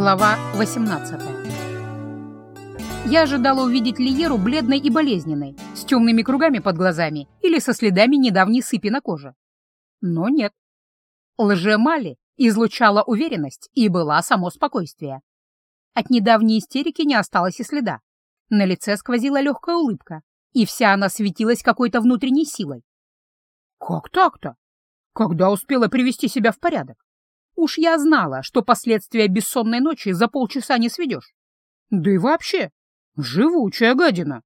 Глава 18 Я ожидала увидеть Лиеру бледной и болезненной, с темными кругами под глазами или со следами недавней сыпи на коже. Но нет. Лже-Мали излучала уверенность и была само спокойствие. От недавней истерики не осталось и следа. На лице сквозила легкая улыбка, и вся она светилась какой-то внутренней силой. Как так-то? Когда успела привести себя в порядок? Уж я знала, что последствия бессонной ночи за полчаса не сведешь. Да и вообще, живучая гадина.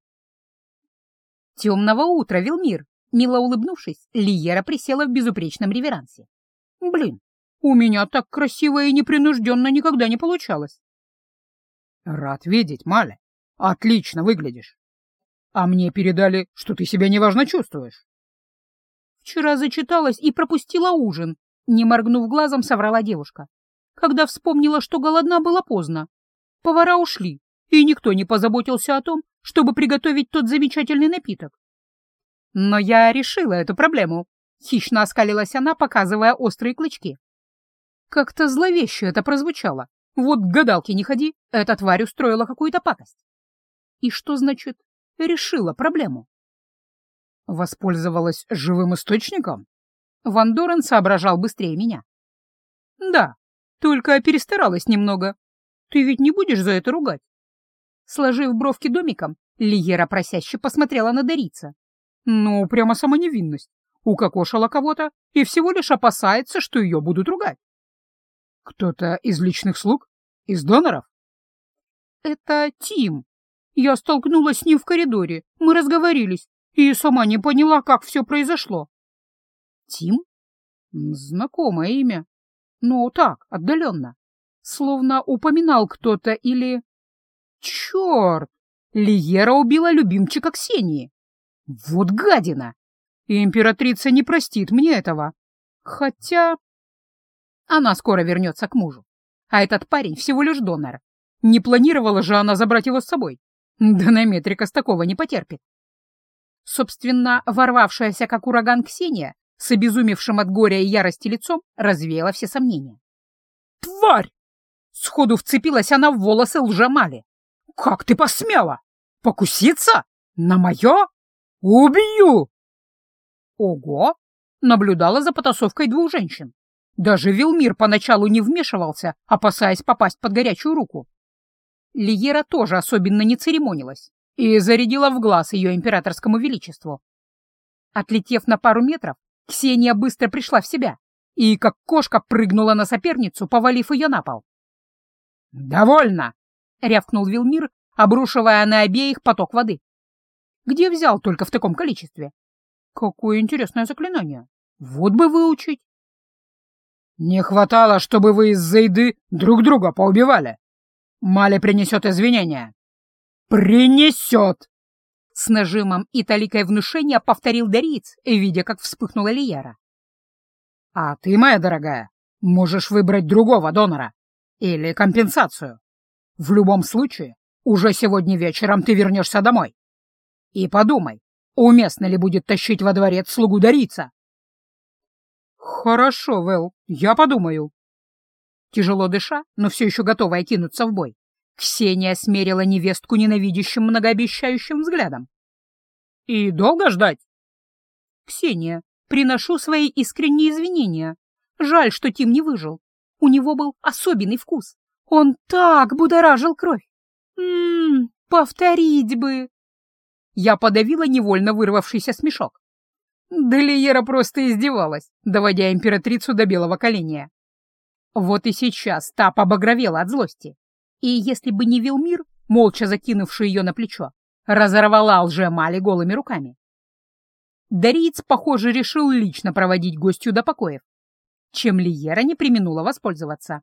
Темного утра, Вилмир. Мило улыбнувшись, Лиера присела в безупречном реверансе. Блин, у меня так красиво и непринужденно никогда не получалось. Рад видеть, Маля. Отлично выглядишь. А мне передали, что ты себя неважно чувствуешь. Вчера зачиталась и пропустила ужин, не моргнув глазом, соврала девушка. Когда вспомнила, что голодна, было поздно. Повара ушли, и никто не позаботился о том, чтобы приготовить тот замечательный напиток. Но я решила эту проблему. Хищно оскалилась она, показывая острые клычки. Как-то зловеще это прозвучало. Вот к гадалке не ходи, эта тварь устроила какую-то пакость. И что значит «решила проблему»? Воспользовалась живым источником? Ван Дорен соображал быстрее меня. «Да, только перестаралась немного. Ты ведь не будешь за это ругать?» Сложив бровки домиком, Лиера просяще посмотрела на Дорица. «Ну, прямо сама невинность. Укокошила кого-то и всего лишь опасается, что ее будут ругать». «Кто-то из личных слуг? Из доноров?» «Это Тим. Я столкнулась с ним в коридоре. Мы разговорились, и сама не поняла, как все произошло. Тим? Знакомое имя. Ну, так, отдаленно. Словно упоминал кто-то или... Черт! Лиера убила любимчика Ксении. Вот гадина! И императрица не простит мне этого. Хотя... Она скоро вернется к мужу. А этот парень всего лишь донор. Не планировала же она забрать его с собой. Да на Метрика с такого не потерпит. Собственно, ворвавшаяся как ураган Ксения с обезумевшим от горя и ярости лицом развеяла все сомнения. «Тварь!» — сходу вцепилась она в волосы лжамали. «Как ты посмела? Покуситься? На мое? Убью!» «Ого!» — наблюдала за потасовкой двух женщин. Даже Вилмир поначалу не вмешивался, опасаясь попасть под горячую руку. Лиера тоже особенно не церемонилась и зарядила в глаз ее императорскому величеству. Отлетев на пару метров, Ксения быстро пришла в себя и, как кошка, прыгнула на соперницу, повалив ее на пол. «Довольно!» — рявкнул Вилмир, обрушивая на обеих поток воды. «Где взял только в таком количестве? Какое интересное заклинание! Вот бы выучить!» «Не хватало, чтобы вы из-за еды друг друга поубивали. Мали принесет извинения». «Принесет!» С нажимом и толикой внушения повторил Дориц, видя, как вспыхнула Лияра. «А ты, моя дорогая, можешь выбрать другого донора или компенсацию. В любом случае, уже сегодня вечером ты вернешься домой. И подумай, уместно ли будет тащить во дворец слугу Дорица?» «Хорошо, Вэл, я подумаю». Тяжело дыша, но все еще готовая кинуться в бой, Ксения смерила невестку ненавидящим многообещающим взглядом. «И долго ждать?» «Ксения, приношу свои искренние извинения. Жаль, что Тим не выжил. У него был особенный вкус. Он так будоражил кровь. Ммм, повторить бы!» Я подавила невольно вырвавшийся смешок. Делиера просто издевалась, доводя императрицу до белого коленя. Вот и сейчас та побагровела от злости и если бы не Вилмир, молча закинувший ее на плечо, разорвала лже-мали голыми руками. Дариец, похоже, решил лично проводить гостью до покоев, чем Лиера не применула воспользоваться.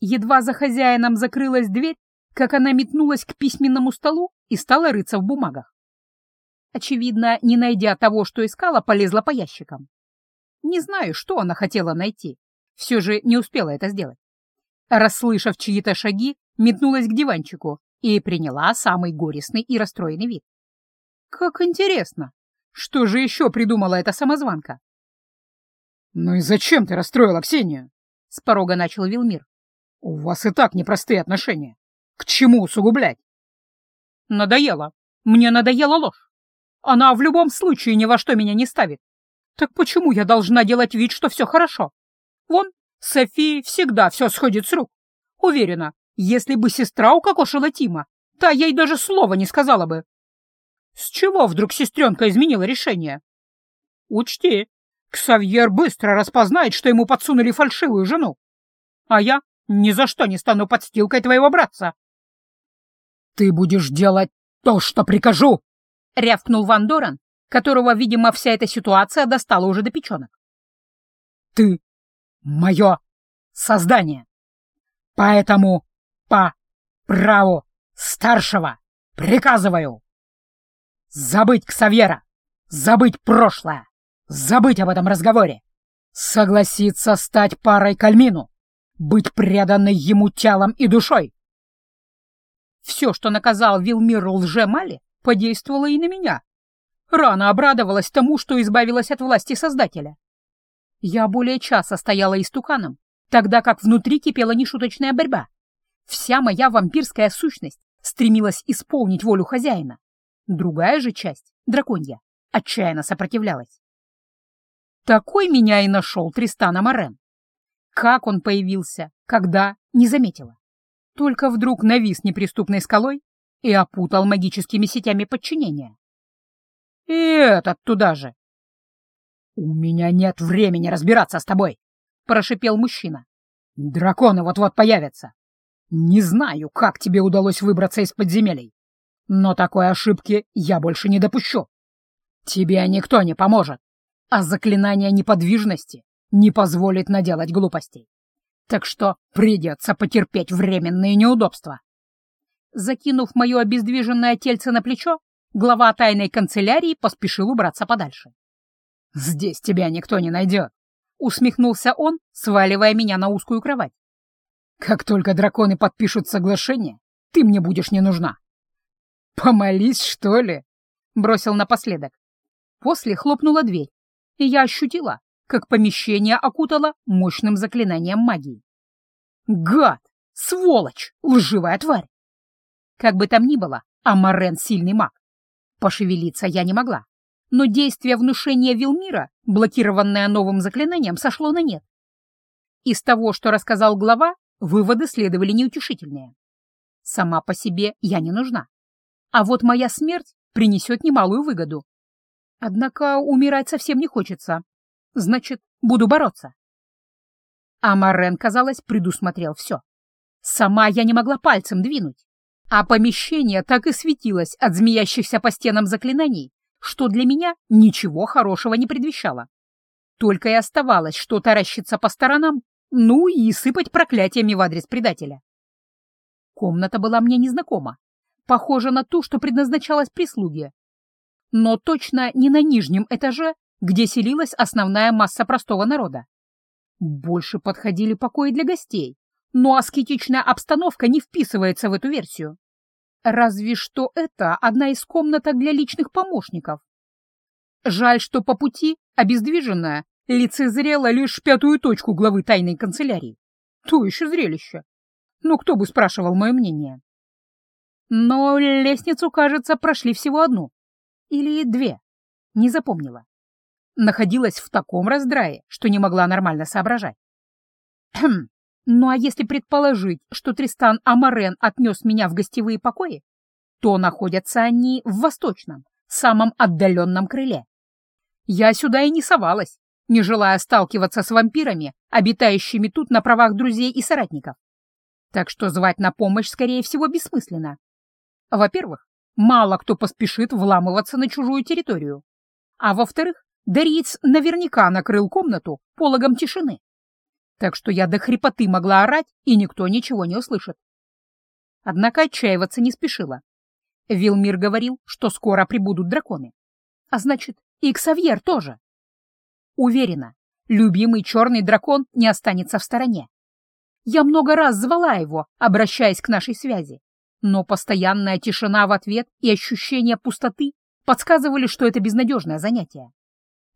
Едва за хозяином закрылась дверь, как она метнулась к письменному столу и стала рыться в бумагах. Очевидно, не найдя того, что искала, полезла по ящикам. Не знаю, что она хотела найти, все же не успела это сделать. Расслышав чьи-то шаги, метнулась к диванчику и приняла самый горестный и расстроенный вид. Как интересно, что же еще придумала эта самозванка? «Ну и зачем ты расстроила Ксению?» — с порога начал Вилмир. У вас и так непростые отношения. К чему усугублять? Надоело. Мне надоела ложь. Она в любом случае ни во что меня не ставит. Так почему я должна делать вид, что все хорошо? Вон, Софии всегда все сходит с рук. Уверена, если бы сестра укокошила Тима, та ей даже слова не сказала бы. С чего вдруг сестренка изменила решение? Учти, Ксавьер быстро распознает, что ему подсунули фальшивую жену. А я ни за что не стану подстилкой твоего братца. Ты будешь делать то, что прикажу, — рявкнул Ван Доран, которого, видимо, вся эта ситуация достала уже до печенок. «Ты — мое создание, поэтому по праву старшего приказываю забыть Ксавьера, забыть прошлое, забыть об этом разговоре, согласиться стать парой Кальмину, быть преданной ему телом и душой». Все, что наказал Вилмир лже-Мали, подействовало и на меня. Рано обрадовалась тому, что избавилась от власти Создателя. Я более часа стояла истуканом, тогда как внутри кипела нешуточная борьба. Вся моя вампирская сущность стремилась исполнить волю хозяина. Другая же часть, драконья, отчаянно сопротивлялась. Такой меня и нашел Тристан Амарен. Как он появился, когда, не заметила. Только вдруг навис неприступной скалой и опутал магическими сетями подчинения. И этот туда же. «У меня нет времени разбираться с тобой», — прошипел мужчина. «Драконы вот-вот появятся. Не знаю, как тебе удалось выбраться из подземелий, но такой ошибки я больше не допущу. Тебе никто не поможет, а заклинание неподвижности не позволит наделать глупостей. Так что придется потерпеть временные неудобства. Закинув мое обездвиженное тельце на плечо, глава тайной канцелярии поспешил убраться подальше. «Здесь тебя никто не найдет», — усмехнулся он, сваливая меня на узкую кровать. «Как только драконы подпишут соглашение, ты мне будешь не нужна». «Помолись, что ли?» — бросил напоследок. После хлопнула дверь, и я ощутила, как помещение окутало мощным заклинанием магии. «Гад! Сволочь! Лживая тварь!» Как бы там ни было, а Морен сильный маг. Пошевелиться я не могла, но действие внушения Вилмира, блокированное новым заклинанием, сошло на нет. Из того, что рассказал глава, выводы следовали неутешительные. Сама по себе я не нужна. А вот моя смерть принесет немалую выгоду. Однако умирать совсем не хочется. Значит, буду бороться. А Морен, казалось, предусмотрел все. Сама я не могла пальцем двинуть а помещение так и светилось от змеящихся по стенам заклинаний, что для меня ничего хорошего не предвещало. Только и оставалось, что таращиться по сторонам, ну и сыпать проклятиями в адрес предателя. Комната была мне незнакома, похожа на ту, что предназначалась прислуге. Но точно не на нижнем этаже, где селилась основная масса простого народа. Больше подходили покои для гостей, но аскетичная обстановка не вписывается в эту версию. Разве что это одна из комнаток для личных помощников. Жаль, что по пути, обездвиженная, лицезрела лишь пятую точку главы тайной канцелярии. То еще зрелище. Ну, кто бы спрашивал мое мнение. Но лестницу, кажется, прошли всего одну. Или две. Не запомнила. Находилась в таком раздрае, что не могла нормально соображать. Хм, ну а если предположить, что Тристан Амарен отнес меня в гостевые покои, то находятся они в восточном, самом отдаленном крыле. Я сюда и не совалась, не желая сталкиваться с вампирами, обитающими тут на правах друзей и соратников. Так что звать на помощь, скорее всего, бессмысленно. Во-первых, мало кто поспешит вламываться на чужую территорию. А во-вторых, Дариец наверняка накрыл комнату пологом тишины так что я до хрипоты могла орать, и никто ничего не услышит. Однако отчаиваться не спешила. Вилмир говорил, что скоро прибудут драконы. А значит, и Ксавьер тоже. Уверена, любимый черный дракон не останется в стороне. Я много раз звала его, обращаясь к нашей связи, но постоянная тишина в ответ и ощущение пустоты подсказывали, что это безнадежное занятие.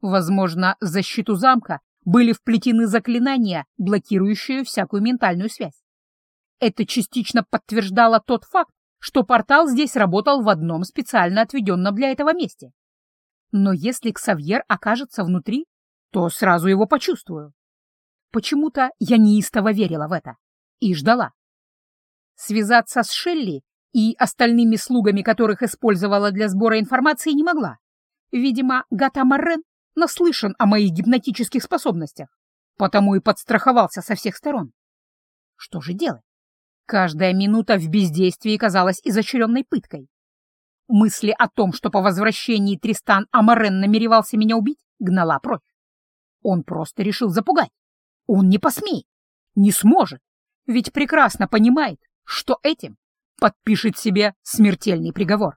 Возможно, защиту замка были вплетены заклинания, блокирующие всякую ментальную связь. Это частично подтверждало тот факт, что портал здесь работал в одном специально отведенном для этого месте. Но если Ксавьер окажется внутри, то сразу его почувствую. Почему-то я неистово верила в это и ждала. Связаться с Шелли и остальными слугами, которых использовала для сбора информации, не могла. Видимо, Гата наслышан о моих гипнотических способностях, потому и подстраховался со всех сторон. Что же делать? Каждая минута в бездействии казалась изощренной пыткой. Мысли о том, что по возвращении Тристан Амарен намеревался меня убить, гнала прочь. Он просто решил запугать. Он не посмеет, не сможет, ведь прекрасно понимает, что этим подпишет себе смертельный приговор.